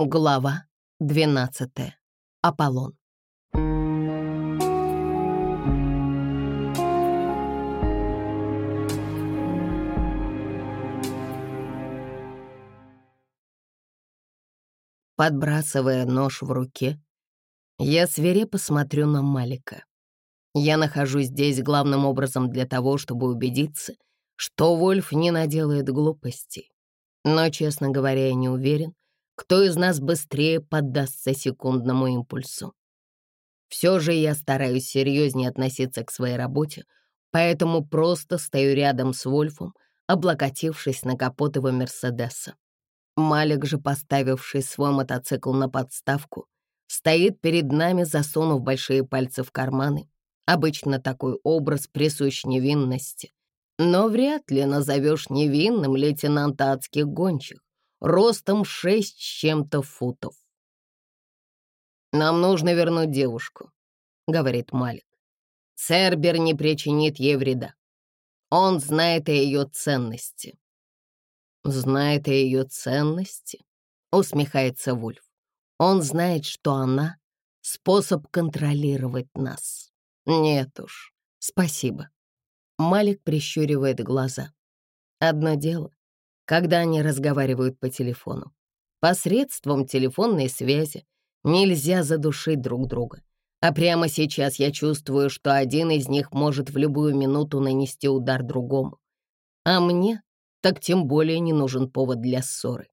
Глава 12. Аполлон. Подбрасывая нож в руке, я свирепо смотрю на Малика. Я нахожусь здесь главным образом для того, чтобы убедиться, что Вольф не наделает глупостей. Но, честно говоря, я не уверен, кто из нас быстрее поддастся секундному импульсу. Все же я стараюсь серьезнее относиться к своей работе, поэтому просто стою рядом с Вольфом, облокотившись на капот его Мерседеса. Малик же, поставивший свой мотоцикл на подставку, стоит перед нами, засунув большие пальцы в карманы. Обычно такой образ присущ невинности. Но вряд ли назовешь невинным лейтенанта адских гончих ростом шесть с чем-то футов. «Нам нужно вернуть девушку», — говорит Малик. «Цербер не причинит ей вреда. Он знает о ее ценности». «Знает о ее ценности?» — усмехается Вульф. «Он знает, что она — способ контролировать нас. Нет уж, спасибо». Малик прищуривает глаза. Одно дело когда они разговаривают по телефону. Посредством телефонной связи нельзя задушить друг друга. А прямо сейчас я чувствую, что один из них может в любую минуту нанести удар другому. А мне так тем более не нужен повод для ссоры.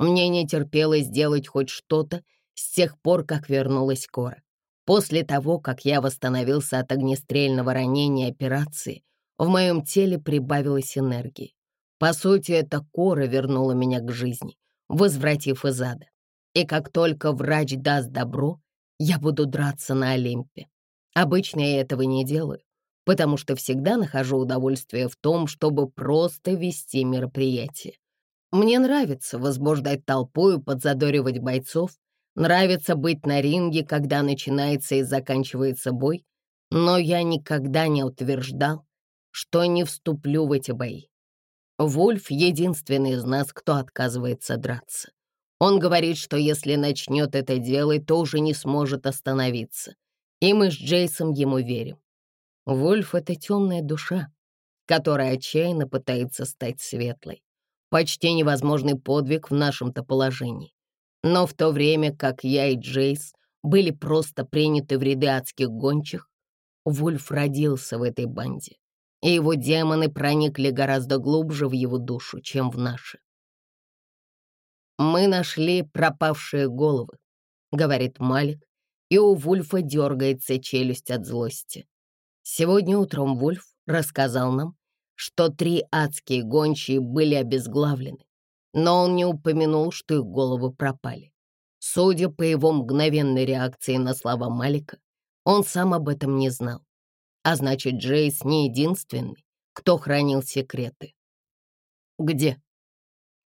Мне не терпелось сделать хоть что-то с тех пор, как вернулась Кора. После того, как я восстановился от огнестрельного ранения операции, в моем теле прибавилось энергии. По сути, эта кора вернула меня к жизни, возвратив из ада. И как только врач даст добро, я буду драться на Олимпе. Обычно я этого не делаю, потому что всегда нахожу удовольствие в том, чтобы просто вести мероприятие. Мне нравится возбуждать толпу и подзадоривать бойцов, нравится быть на ринге, когда начинается и заканчивается бой, но я никогда не утверждал, что не вступлю в эти бои. Вульф — единственный из нас, кто отказывается драться. Он говорит, что если начнет это делать, то уже не сможет остановиться. И мы с Джейсом ему верим. Вульф — это темная душа, которая отчаянно пытается стать светлой. Почти невозможный подвиг в нашем-то положении. Но в то время, как я и Джейс были просто приняты в ряды адских гончих, Вульф родился в этой банде и его демоны проникли гораздо глубже в его душу, чем в наши. «Мы нашли пропавшие головы», — говорит Малик, и у Вульфа дергается челюсть от злости. Сегодня утром Вульф рассказал нам, что три адские гончие были обезглавлены, но он не упомянул, что их головы пропали. Судя по его мгновенной реакции на слова Малика, он сам об этом не знал. А значит, Джейс не единственный, кто хранил секреты. Где?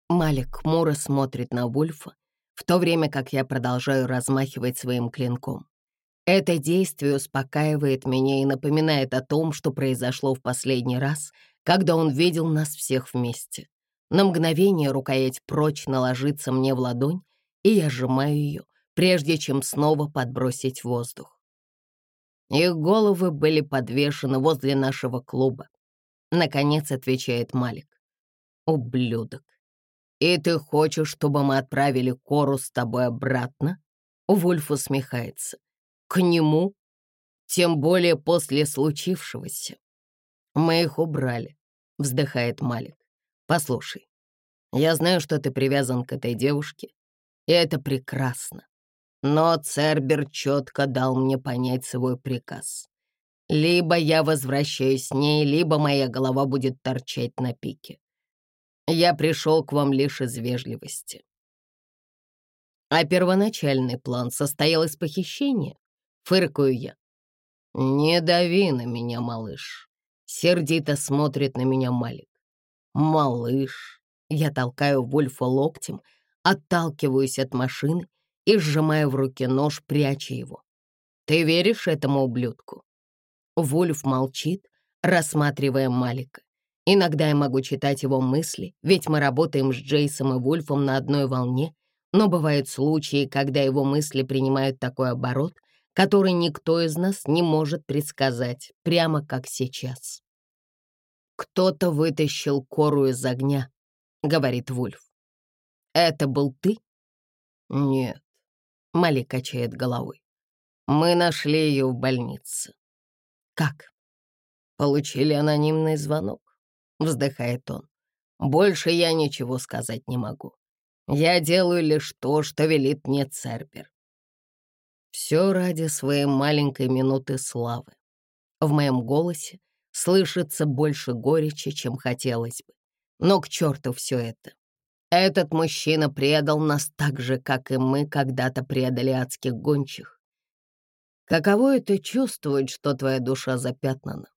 Малик хмуро смотрит на Вульфа, в то время как я продолжаю размахивать своим клинком. Это действие успокаивает меня и напоминает о том, что произошло в последний раз, когда он видел нас всех вместе. На мгновение рукоять прочно ложится мне в ладонь, и я сжимаю ее, прежде чем снова подбросить воздух. Их головы были подвешены возле нашего клуба. Наконец отвечает Малик. Ублюдок. И ты хочешь, чтобы мы отправили Кору с тобой обратно? Вульф усмехается. К нему? Тем более после случившегося. Мы их убрали, вздыхает Малик. Послушай, я знаю, что ты привязан к этой девушке, и это прекрасно. Но Цербер четко дал мне понять свой приказ. Либо я возвращаюсь с ней, либо моя голова будет торчать на пике. Я пришел к вам лишь из вежливости. А первоначальный план состоял из похищения, фыркаю я. Не дави на меня, малыш. Сердито смотрит на меня Малик. Малыш. Я толкаю Вольфа локтем, отталкиваюсь от машины и сжимая в руке нож, пряча его. «Ты веришь этому ублюдку?» Вульф молчит, рассматривая Малика. Иногда я могу читать его мысли, ведь мы работаем с Джейсом и Вульфом на одной волне, Но бывают случаи, когда его мысли принимают такой оборот, который никто из нас не может предсказать, прямо как сейчас. «Кто-то вытащил кору из огня», — говорит Вульф. «Это был ты?» «Нет», — Мали качает головой. «Мы нашли ее в больнице». «Как?» «Получили анонимный звонок», — вздыхает он. «Больше я ничего сказать не могу. Я делаю лишь то, что велит мне Цербер. Все ради своей маленькой минуты славы. В моем голосе слышится больше горечи, чем хотелось бы. Но к черту все это. Этот мужчина предал нас так же, как и мы когда-то предали адских гончих. Каково это чувствовать, что твоя душа запятнана?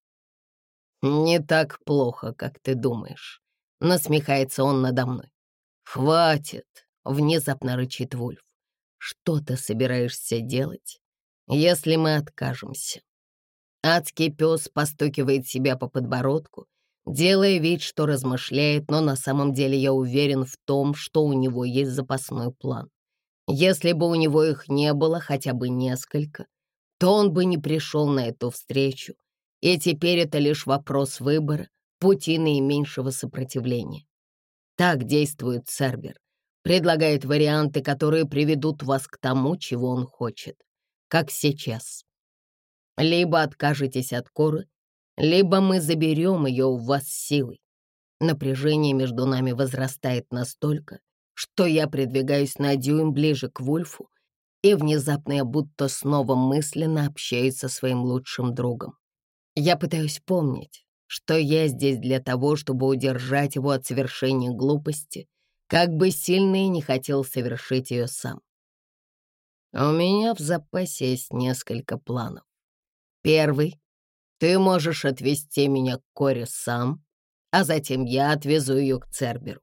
Не так плохо, как ты думаешь. Насмехается он надо мной. Хватит, внезапно рычит Вульф. Что ты собираешься делать, если мы откажемся? Адский пес постукивает себя по подбородку, делая вид, что размышляет, но на самом деле я уверен в том, что у него есть запасной план. Если бы у него их не было хотя бы несколько, то он бы не пришел на эту встречу, и теперь это лишь вопрос выбора, пути наименьшего сопротивления. Так действует Цербер предлагает варианты, которые приведут вас к тому, чего он хочет, как сейчас. Либо откажетесь от коры, либо мы заберем ее у вас силой. Напряжение между нами возрастает настолько, что я придвигаюсь на дюйм ближе к Вульфу, и внезапно я будто снова мысленно общаюсь со своим лучшим другом. Я пытаюсь помнить, что я здесь для того, чтобы удержать его от совершения глупости — как бы сильно и не хотел совершить ее сам. У меня в запасе есть несколько планов. Первый — ты можешь отвезти меня к Коре сам, а затем я отвезу ее к Церберу.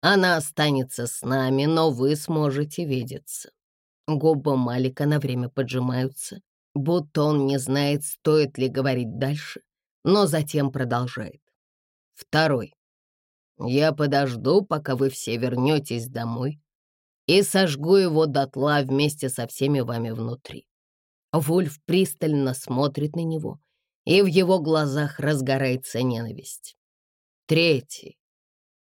Она останется с нами, но вы сможете видеться. Губы Малика на время поджимаются, будто он не знает, стоит ли говорить дальше, но затем продолжает. Второй. Я подожду, пока вы все вернетесь домой, и сожгу его дотла вместе со всеми вами внутри. Вульф пристально смотрит на него, и в его глазах разгорается ненависть. Третий.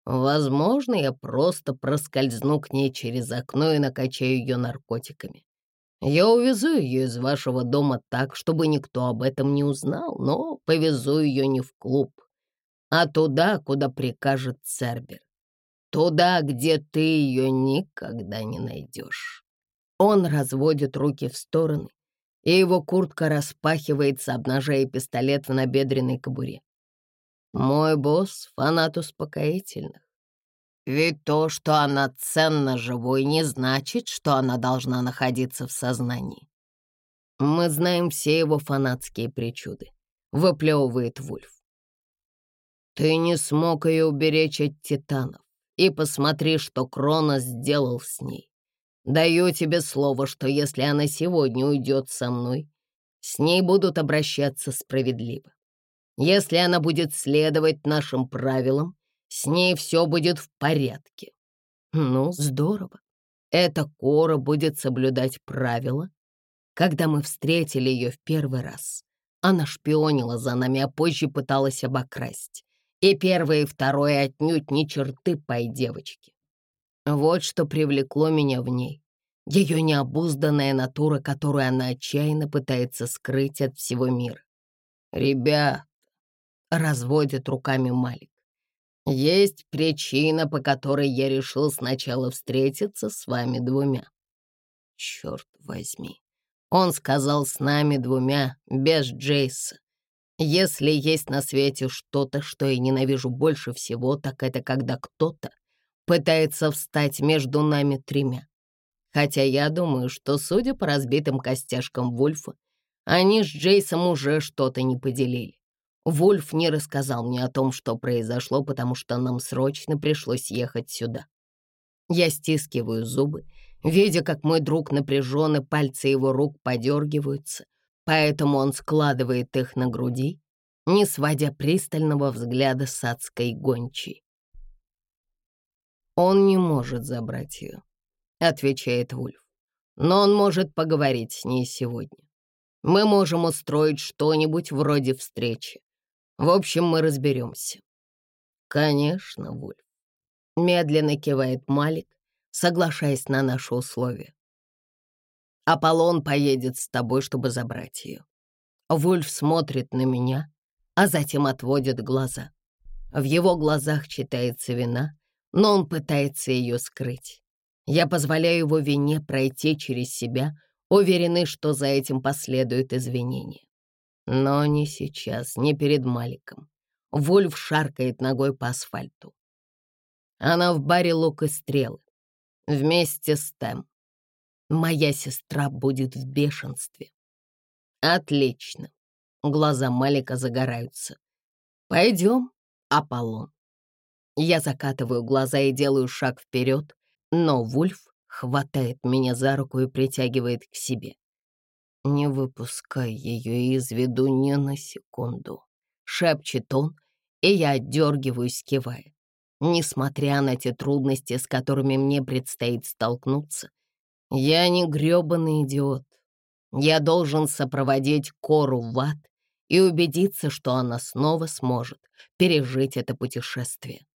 Возможно, я просто проскользну к ней через окно и накачаю ее наркотиками. Я увезу ее из вашего дома так, чтобы никто об этом не узнал, но повезу ее не в клуб, а туда, куда прикажет Цербер. Туда, где ты ее никогда не найдешь. Он разводит руки в стороны, и его куртка распахивается, обнажая пистолет в набедренной кобуре. Мой босс — фанат успокоительных. Ведь то, что она ценна живой, не значит, что она должна находиться в сознании. Мы знаем все его фанатские причуды, выплевывает Вульф. Ты не смог ее уберечь от титанов. И посмотри, что Кронос сделал с ней. Даю тебе слово, что если она сегодня уйдет со мной, с ней будут обращаться справедливо. Если она будет следовать нашим правилам, с ней все будет в порядке. Ну, здорово. Эта Кора будет соблюдать правила. Когда мы встретили ее в первый раз, она шпионила за нами, а позже пыталась обокрасть. И первое и второе отнюдь не черты пой девочки. Вот что привлекло меня в ней. Ее необузданная натура, которую она отчаянно пытается скрыть от всего мира. «Ребят», — разводит руками Малик, «есть причина, по которой я решил сначала встретиться с вами двумя». «Черт возьми», — он сказал с нами двумя, без Джейса. Если есть на свете что-то, что я ненавижу больше всего, так это когда кто-то пытается встать между нами тремя. Хотя я думаю, что, судя по разбитым костяшкам Вульфа, они с Джейсом уже что-то не поделили. Вульф не рассказал мне о том, что произошло, потому что нам срочно пришлось ехать сюда. Я стискиваю зубы, видя, как мой друг напряжен, и пальцы его рук подергиваются, поэтому он складывает их на груди, не сводя пристального взгляда с адской гончей. Он не может забрать ее. Отвечает Вульф. «Но он может поговорить с ней сегодня. Мы можем устроить что-нибудь вроде встречи. В общем, мы разберемся». «Конечно, Вульф», — медленно кивает Малик, соглашаясь на наши условия. «Аполлон поедет с тобой, чтобы забрать ее». Вульф смотрит на меня, а затем отводит глаза. В его глазах читается вина, но он пытается ее скрыть. Я позволяю его вине пройти через себя, уверенный, что за этим последует извинение. Но не сейчас, не перед Маликом. Вульф шаркает ногой по асфальту. Она в баре «Лук и стрелы» вместе с Тэм. Моя сестра будет в бешенстве. Отлично. Глаза Малика загораются. Пойдем, Аполлон. Я закатываю глаза и делаю шаг вперед, но Вульф хватает меня за руку и притягивает к себе. «Не выпускай ее из виду ни на секунду», — шепчет он, и я отдергиваюсь, кивая. Несмотря на те трудности, с которыми мне предстоит столкнуться, я не грёбаный идиот. Я должен сопроводить Кору в ад и убедиться, что она снова сможет пережить это путешествие.